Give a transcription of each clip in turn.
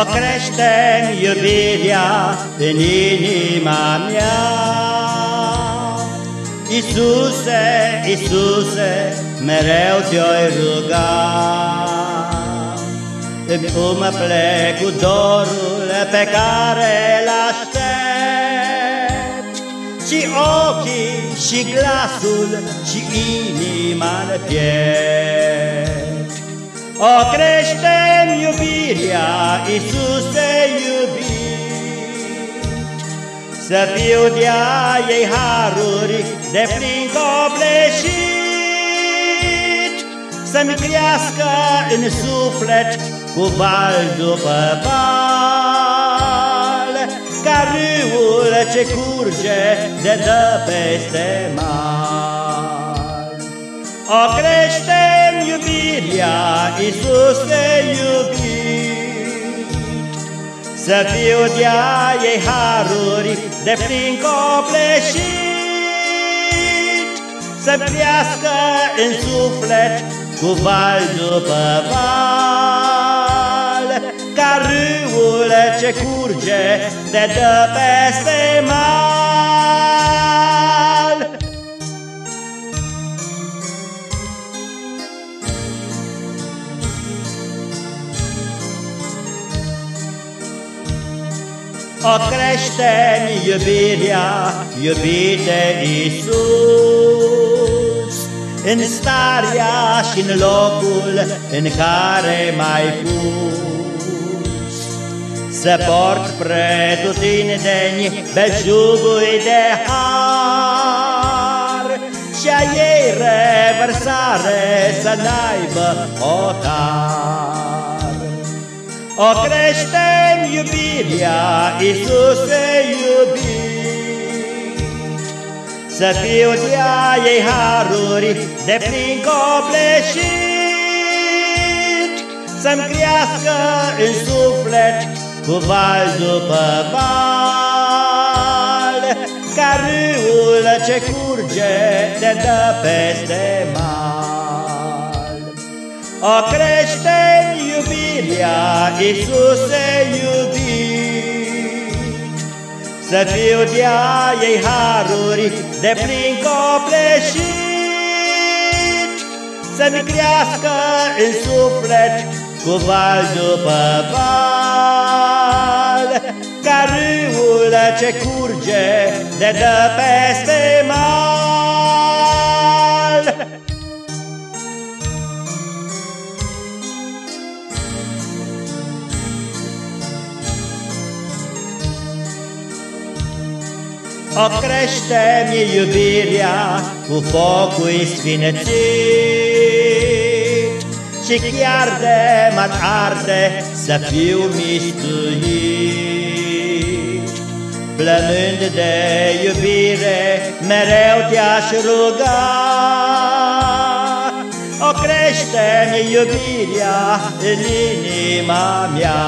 O crește iubirea în inima mea. Iisuse, Iisuse, mereu te-oi ruga. Îmi umă plec cu dorul pe care l-aștept Și ochii, și glasul, și inima-n piept O crește iubirea, Iisuse iubit. Să fiu de-a ei haruri de plin copleșit. Să-mi crească în suflet cu val după val. Ca râul ce curge de dă peste mal. O crește iubirea, Iisuse iubit Să fiu de-a ei haruri de plin copleșit Să-mi crească în suflet cu val după val Ca râul ce curge de dă peste mal O crește iubirea, iubite Iisus. În starea și în locul în care m-ai pus. Să port pretutindeni belșugui de har Și a ei revărsare să n-aibă otar o crește iubirea, Iisuse iubit, Să fiu de-a ei haruri de plin copleșit, Să-mi crească în suflet cu val după val, Ca râul ce curge de dă peste mal. O crește iubirea, Iisuse iubit, Să fiu de-a ei haruri de plin copleșit, Să-mi crească în suflet cu val după val, Ca râul ce curge de dă peste mal. O crește-mi iubirea cu focul sfinățit Și chiar de mă arde să fiu mistuit. Plămând de iubire mereu te-aș ruga. O crește-mi iubirea în inima mea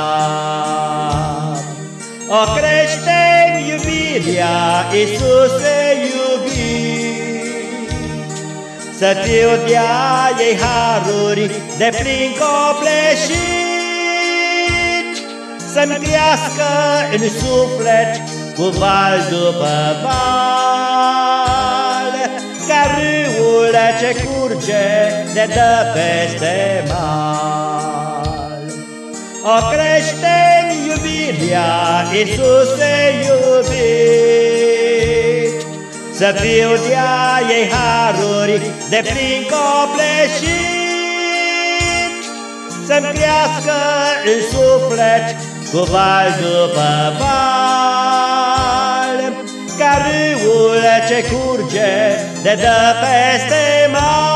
O crește iubirea, Iisuse iubit, Să fiu de-a ei haruri de plin copleșit, Să-mi crească în suflet cu val după val, Ca râul ce curge de dă peste mal. O crește iubirea, Iisuse iubit, Să fiu de-a ei haruri de plin copleșit, Să-mi crească în suflet cu val după val, Ca râul ce curge de dă peste mal.